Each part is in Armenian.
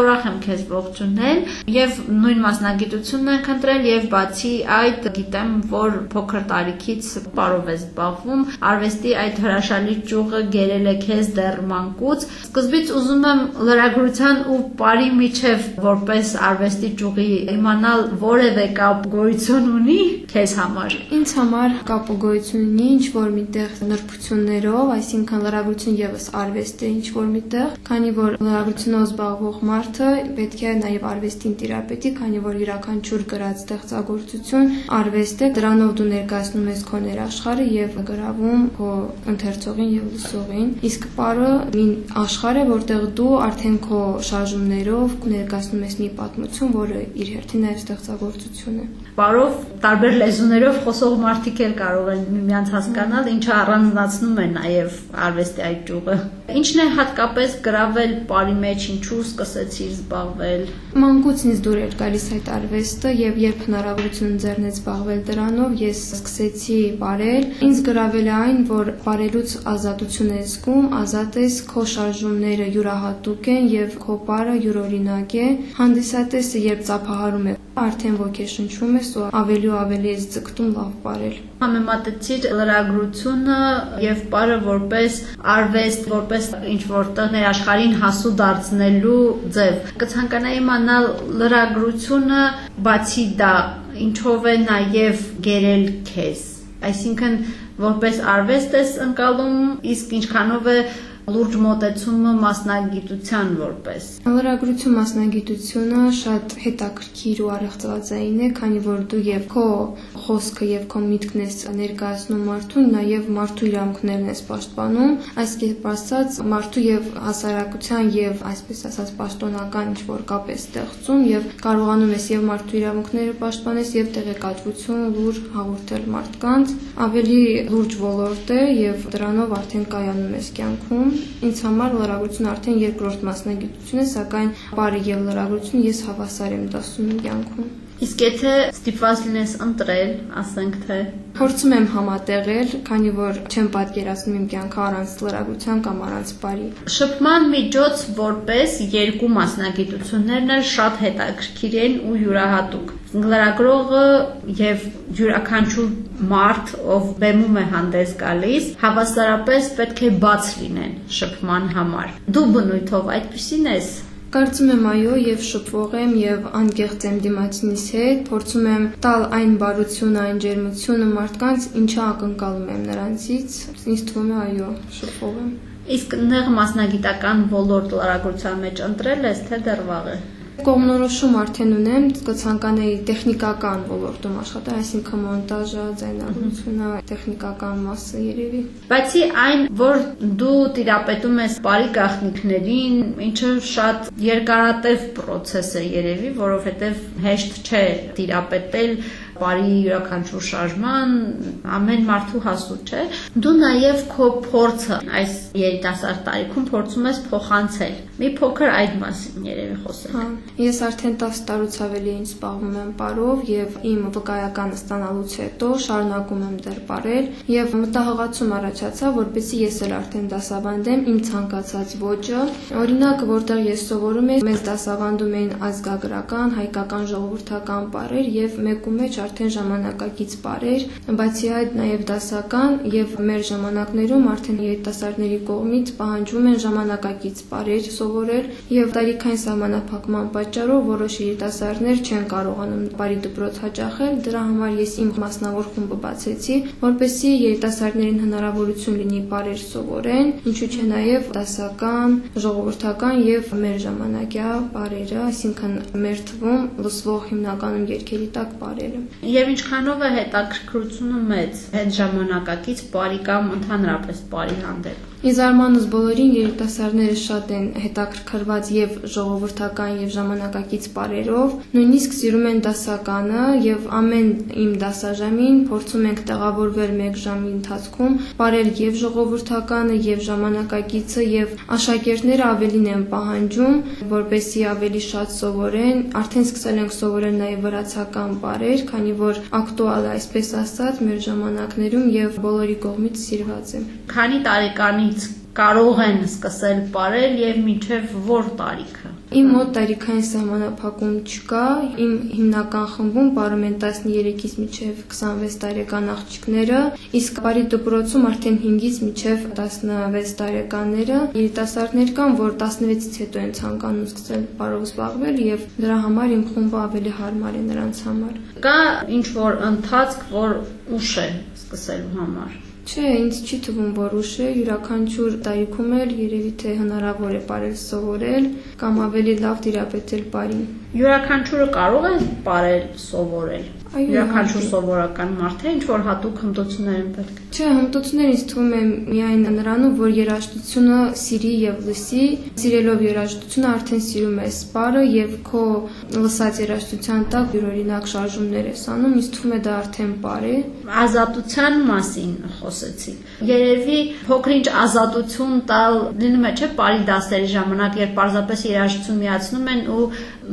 ուրախ եմ քեզ ողջունել եւ նույն մասնագիտությունն ենք ընտրել եւ բացի այդ գիտեմ, որ փոքր տարիքից պարով ես զբաղվում, արվեստի այդ հրաշալի ճյուղը գերել է քեզ դեռ մանկուց։ Սկզբից ուզում եմ լրագրության ու բարի միջև որպես արվեստի ճյուղի իմանալ որևէ կապ գոյություն ունի քեզ համար։ Ինձ համար կապը գոյություն ունի ինչ որ միտեղ նրբություններով, այսինքն լրագրություն եւս արվեստ է ինչ որ միտեղ, քանի որ լրագրությունով զբաղվող մարդը պետք է նաև արվեստին տիրապետի, քանի որ յուրաքանչյուր գրած ստեղծագործություն արվեստ է, դրանով դու ներկայացնում ես քո ներաշխարը եւ գրավում քո ընթերցողին եւ լսողին։ Իսկ պարը մի աշխարհ է, որտեղ դու արդեն քո շարժումներով ներկայացնում ես մի պատմություն, որը իր հերթին նաև ստեղծագործություն է։ Պարով տարբեր լեզուներով խոսող մարդիկ էլ կարող են միմյանց հասկանալ, ինչը առանձնացնում է նաև արվեստի այդ ճյուղը։ Ինչն է հատկապես գրավել բարի մեջ, ինչու սկսեցիր զբաղվել։ Մանկուց ինձ դուր էր գալիս այդ արվեստը եւ երբ հնարավորություն ընձեռնեց զբաղվել դրանով, ես սկսեցի բարել։ Ինձ գրավել է այն, որ բարելուց ազատություն ես զգում, ազատ ես, քո շարժումները յուրահատուկ են եւ քո բարը յուրօրինակ է։ Հանդիսատեսը երբ ծափահարում է, արդեն ոգեշնչում ես ու ավելի ու ավելի ես ձգտում լավ բարել։ Համեմատեցիր լրագրությունը եւ բարը որպես արվեստ, որպես ինչ որտեղ ներաշխարին հասու դարձնելու ձև։ Կցանկանայի իմանալ լրագրությունը բացի դա ինչով է նաև գերել քեզ։ Այսինքն որպես արվեստ ես ընկալում, իսկ ինչքանով է լուրջ մոտեցումը մասնագիտության որպես։ Լրագրություն մասնագիտությունը շատ հետաքրքիր ու առեղծվածային է, քանի որ դու եւ քո խոսքը եւ քո միտքն ես ներկայացնում մարդուն, նաեւ մարդու իրավունքներն ես պաշտպանում, այս կերպ ասած մարդու եւ հասարակության եւ այսպես ասած պաշտոնական ինչ որ կապ է ստեղծում եւ կարողանում ես եւ մարդու իրավունքները պաշտպանես եւ տեղեկատվություն լուր հաղորդել մարդկանց, ավելի լուրջ ոլորտ է եւ դրանով արդեն կայանում ես կյանքում Ինձ համար լրագրությունը արդեն երկրորդ մասնագիտություն է, սակայն բարի եւ լրագրություն ես հավասար եմ դասում կյանքում։ Իսկ եթե ստիպված լինես ընտրել, ասենք թե փորձում եմ համատեղել, քանի որ չեմ պատկերացնում իմ կյանքը առանց լրագրության կամ առանց բարի։ Շփման միջոց որպես երկու մասնագիտություններն էլ շատ հետաքրքիր են ու յուրահատուկ։ Լրագրողը եւ յուրաքանչյուր մարդ, ով բեմում է հանդես գալիս, հավասարապես պետք է բաց լինեն շփման համար։ Դու բնույթով այդպեսին ես Կարծում եմ այո եւ շփվող եմ եւ անկեղծ եմ դիմացինիս հետ, փորձում եմ տալ այն բարությունը, այն ջերմությունը մարդկանց, ինչը ակնկալում եմ նրանցից։ Ինձ թվում է այո, շփվող եմ։ Իսկ նեղ մասնագիտական ոլորտ լրագրության մեջ ընտրել ես թե դեռ վաղ է։ Կողմնորոշում արդեն ունեմ, կցանկանայի տեխնիկական ոլորտում աշխատել, այսինքն մոնտաժը, ձայնագրությունը, տեխնիկական մասը երևի։ Բացի այն, որ դու տիրապետում ես բարի գաղտնիքներին, ինչը շատ երկարատև process է երևի, որովհետև հեշտ չէ տիրապետել բարի յուրաքանչյուր շարժման ամեն մարդու հասու չէ դու նաև քո փորձը այս երիտասարդ տարիքում փորձում ես փոխանցել մի փոքր այդ մասին երևի խոսել հա ես արդեն 10 տարուց ավելի ինչ զբաղվում եմ բարով եւ իմ վկայականը ստանալուց հետո շարունակում եմ դեռ բարել եւ մտահղացում առաջացավ որպեսզի ես էլ արդեն դասավանդեմ իմ ցանկացած ոճը օրինակ որտեղ ես սովորում եմ մեզ դասավանդում էին ազգագրական հայկական ժողովրդական բարեր եւ մեկու մեջ արդեն ժամանակակից բարեր, բացի այդ նաև դասական եւ մեր ժամանակներում արդեն երիտասարդների կողմից պահանջում են ժամանակակից բարեր սովորել եւ տարիքային սահմանափակման պատճառով որոշ երիտասարդներ չեն կարողանում բարի դպրոց հաճախել, դրա համար ես իմ մասնավոր խումբը բացեցի, որպեսզի երիտասարդներին հնարավորություն լինի բարեր սովորեն, ինչու՞ չէ նաև դասական, ժողովրդական եւ մեր ժամանակյա բարերը, այսինքն մեր թվում լսվող հիմնականում երկերի տակ բարերը եւ ինչքանով է հետաքրքրությունը մեծ հետ ժամանակակից բարի կամ ընդհանրապես բարի հանդեպ Իզարմանուս բոլորին երիտասարդները շատ են հետաքրքրված եւ ժողովրդական եւ ժամանակակից բարերով, նույնիսկ սիրում են դասականը եւ ամեն իմ դասաժամին փորձում ենք տեղավորվել 1 ժամի ընթացքում բարեր եւ ժողովրդականը եւ ժամանակակիցը եւ աշակերտները ավելին են պահանջում, որպեսզի ավելի շատ սովորեն, արդեն սկսել ենք սովորել նաեւ վրացական բարեր, քանի որ ակտուալ է այսպես ասած մեր ժամանակներում եւ բոլորի կողմից սիրված է։ Քանի տարեկանի տարիքից կարող են սկսել ապրել եւ մինչեւ որ տարիքը Իմ մոտ տարիքային սահմանափակում չկա։ Իմ հիմնական խմբում ապարում են 13-ից մինչև 26 տարեկան աղջիկները, իսկ բարի դպրոցում արդեն 5-ից մինչև 16 տարեկանները։ Երիտասարդներ կան, որ 16-ից հետո են ցանկանում սկսել բարով զբաղվել եւ դրա համար իմ խումբը ավելի հարմար է նրանց համար։ Կա ինչ որ ընթացք, որ ուշ է սկսելու համար։ Չէ, ինձ չի թվում, որ ուշ է, յուրաքանչյուր տարիքում էլ երևի թե հնարավոր է ապարել սովորել կամ ավելի լավ դիապետել բարին։ Յուրաքանչյուրը կարող է ապարել սովորել։ Յուրաքանչյուր սովորական մարդ է ինչ որ հատուկ հմտություններ են պետք։ Չէ, հմտությունները ինձ թվում է միայն նրանով, որ երաժշտությունը սիրի եւ լսի, սիրելով երաժշտությունը արդեն սիրում ես սպարը եւ քո լսած երաժշտության տակ յուրօրինակ շարժումներ ես անում, ինձ թվում է դա արդեն պար է։ Ազատության մասին խոսեցիք։ Երևի փոքրինչ ազատություն տալ լինում է չէ բարի դասերի ժամանակ, երբ պարզապես երաժշտություն միացնում են ու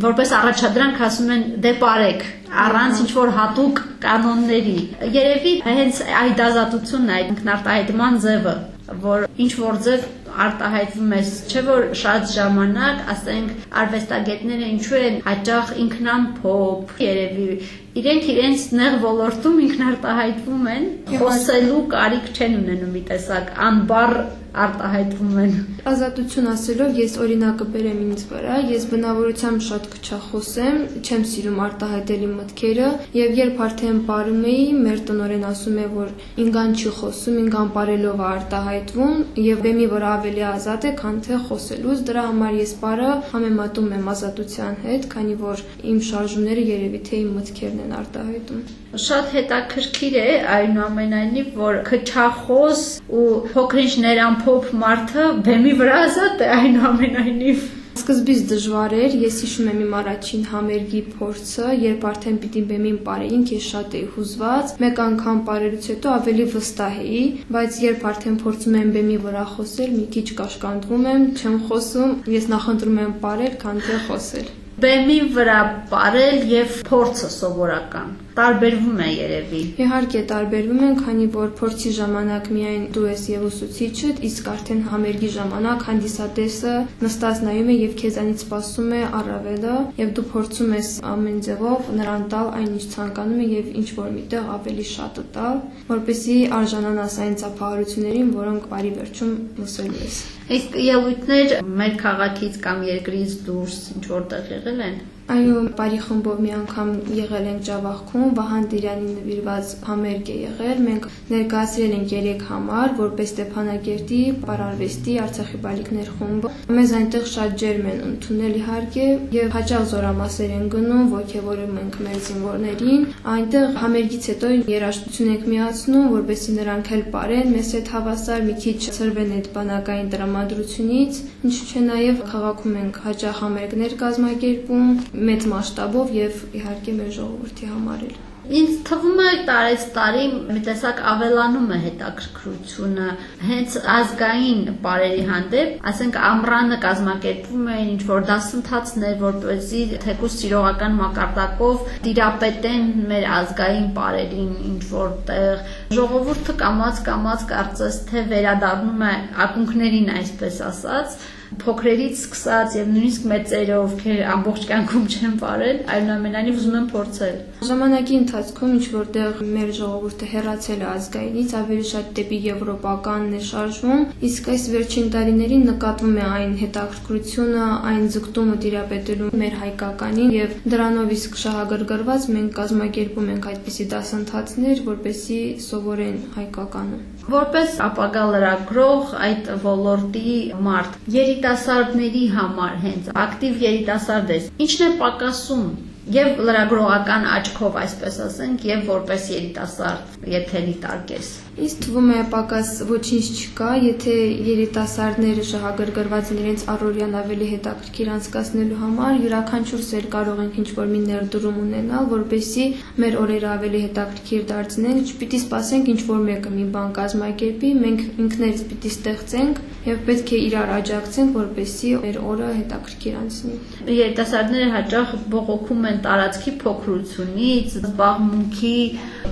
որպես առաջադրանք ասում են դե բարեք առանց ինչ որ հատուկ կանոնների։ Երևի հենց այդ ազատությունն է, այդ ինքնարտահայտման ձևը, որ ինչ որ ձև արտահայտվում է, չէ որ շատ ժամանակ, ասենք, արվեստագետները ինչու են հաճախ ինքնամփոփ, երևի իրենք իրենց նեղ ոլորտում ինքնարտահայտվում են, խոսելու կարիք չեն ունենում մի տեսակ անբար արտահայտվում են։ Ազատություն ասելով ես օրինակը բերեմ ինձ վրա, ես բնավորությամբ շատ քչախոս եմ, չեմ սիրում արտահայտել իմ մտքերը, եւ երբ արդեն բարում էի, մեր տնորեն ասում է, որ ինգան չի խոսում, ինգան բարելով է արտահայտվում եւ բեմի վրա ավելի ազատ է, քան թե խոսելուց, դրա համար ես բարը համեմատում եմ ազատության հետ, քանի որ իմ շարժումները երևի թե իմ մտքերն են արտահայտում։ Շատ հետաքրքիր է այնուամենայնիվ, որ քչախոս ու փոքրինչ ներամփոփ մարդը բեմի վրա ազատ է այնուամենայնիվ։ Սկզբից դժվար էր, ես հիշում եմ իմ առաջին համերգի փորձը, երբ արդեն պիտի բեմին ապարեինք, ես շատ էի հուզված։ Մեկ անգամ ապարելուց հետո ավելի վստահ էի, բայց երբ արդեն փորձում եմ բեմի վրա խոսել, մի քիչ կաշկանդվում եմ, չեմ խոսում, ես նախընտրում եմ ապարել, քան թե խոսել։ Բեմի վրա ապարել եւ փորձը սովորական տարբերվում է երևի։ Իհարկե տարբերվում են, քանի որ փորձի ժամանակ միայն դու ես եւ ուսուցիչը, իսկ արդեն համերգի ժամանակ հանդիսատեսը նստած նայում է եւ քեզանից սպասում է առավելը եւ դու փորձում ես ամեն ձևով նրան տալ այն ինչ ցանկանում է եւ ինչ որ միտեղ ավելի շատը տալ, որպեսզի արժանանաս այն ծափահարություններին, որոնք բարի վերջում լսելու ես։ Իսկ ելույթներ մեր քաղաքից կամ երկրից դուրս ինչ որտեղ եղել են։ Այո, բարի խմբով մի անգամ եղել ենք Ջավախքում, Վահան Տիրյանի նվիրված համերգ է եղել։ Մենք ներկայացրել ենք 3 համար, որպես Ստեփանագերտի պարարվեստի Արցախի բալիկներ խումբը։ Մեզ այնտեղ շատ ջերմ են ընդունել իհարկե եւ հաճախ զորամասեր են գնում, ողջևորում ենք մեր զինվորներին։ Այնտեղ համերգից հետո երաժշտություն ենք միացնում, որպեսզի նրանք էլ ապարեն, մեզ հետ հավասար մի քիչ ծրվեն այդ բանակային տրամադրությունից։ Ինչու՞ չէ նաեւ քաղաքում ենք հաճախ համերգներ կազմակերպում մեծ մասշտաբով եւ իհարկե մեր ժողովրդի համար էլ։ Ինձ թվում է տարեց տարի մի տեսակ ավելանում է հետաքրքրությունը հենց ազգային բարերի հանդեպ, ասենք ամռանը կազմակերպվում էին ինչ որ դասընթացներ, որպեսզի թեկուս սիրողական մակարդակով դիրապետեն մեր ազգային բարերին ինչ որտեղ ժողովուրդը կամած կամած կարծես թե վերադառնում է ակունքներին, այսպես ասած, փոքրերից սկսած եւ նույնիսկ մեծերը, ովքեր ամբողջ կյանքում չեն բարել, այնուամենայնիվ ուզում են փորձել։ Ժամանակի ընթացքում ինչ որտեղ մեր ժողովուրդը հեռացել է ազգայինից, ավելի շատ դեպի եվրոպականն է շարժվում, իսկ այս վերջին տարիներին նկատվում է այն հետաքրքրությունը, այն ձգտումը դիապետելու մեր հայկականին եւ դրանով իսկ շահագրգռված մենք կազմակերպում ենք այդպիսի դասընթացներ, որպեսզի սովորեն հայկականը։ Որպես ապագա լրագրող այդ ոլորտի մարդ, երիտասարդների համար հենց ակտիվ երիտասարդ ես, ինչն է պակասում եւ լրագրողական աչքով, այսպես ասենք, եւ որպես երիտասարդ եթերի տարկես։ Ինձ թվում է պակաս ոչինչ չկա, եթե երիտասարդները շահագրգռված են իրենց առօրյան ավելի հետաքրքիր անցկացնելու համար, յուրաքանչյուր սեր կարող ենք ինչ-որ մի ներդրում ունենալ, որպեսզի մեր օրերը ավելի հետաքրքիր դարձնենք, չպիտի սպասենք ինչ-որ մեկը մի բան կազմակերպի, մենք ինքներս պիտի ստեղծենք եւ պետք է իրար աջակցենք, որպեսզի մեր օրը հետաքրքիր անցնի։ Երիտասարդները հաճախ բողոքում են տարածքի փոքրությունից, զբաղմունքի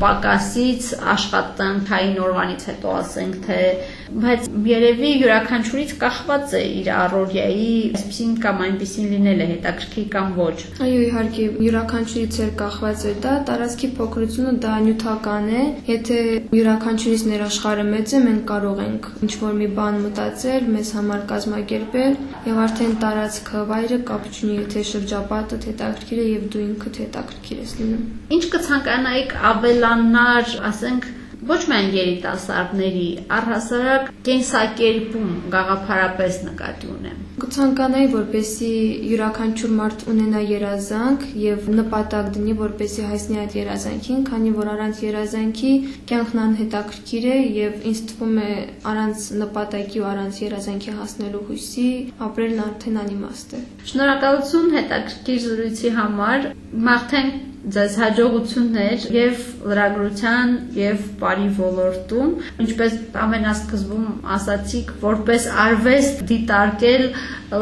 պակասից, աշխատանքային օրվանից հետո ասենք թե բայց երևի յուրաքանչյուրից կախված է իր առօրյայի այսպեսին կամ այնպեսին լինելը հետաքրքիր կամ ոչ։ Այո, իհարկե, յուրաքանչյուրից էլ կախված է դա, տարածքի փոքրությունը դա նյութական է։ Եթե յուրաքանչյուրից ներաշխարը մեծ է, մենք կարող ենք ինչ-որ մի բան մտածել, մեզ համար կազմակերպել եւ արդեն տարածքը վայրը կապ չունի, թե շրջապատը հետաքրքիր է եւ դու ինքդ հետաքրքիր ես լինում։ Ինչ կցանկանայիք ավելանար, ասենք ոչ միայն երիտասարդների, առհասարակ կենսակերպում գաղափարապես նկատի ունեմ։ Կցանկանայի, որպեսի յուրաքանչյուր մարդ ունենա երազանք եւ նպատակ դնի, որպեսի հասնի այդ երազանքին, քանի որ առանց երազանքի կյանքն անհետաքրքիր է եւ ինձ թվում է առանց նպատակի ու առանց երազանքի հասնելու հույսի ապրելն արդեն անիմաստ է։ Շնորհակալություն հետաքրքիր զրույցի համար։ Մաղթենք ձեզ հաջողություններ եւ լրագրության եւ բարի ոլորտում, ինչպես ամենասկզբում ասացիք, որպես արվեստ դիտարկել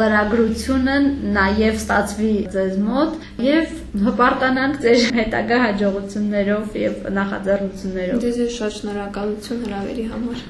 լրագրությունը նաեւ ստացվի ձեզ մոտ եւ հպարտանանք ձեր հետագա հաջողություններով եւ նախաձեռնություններով։ Ձեզ շատ շնորհակալություն հրավերի համար։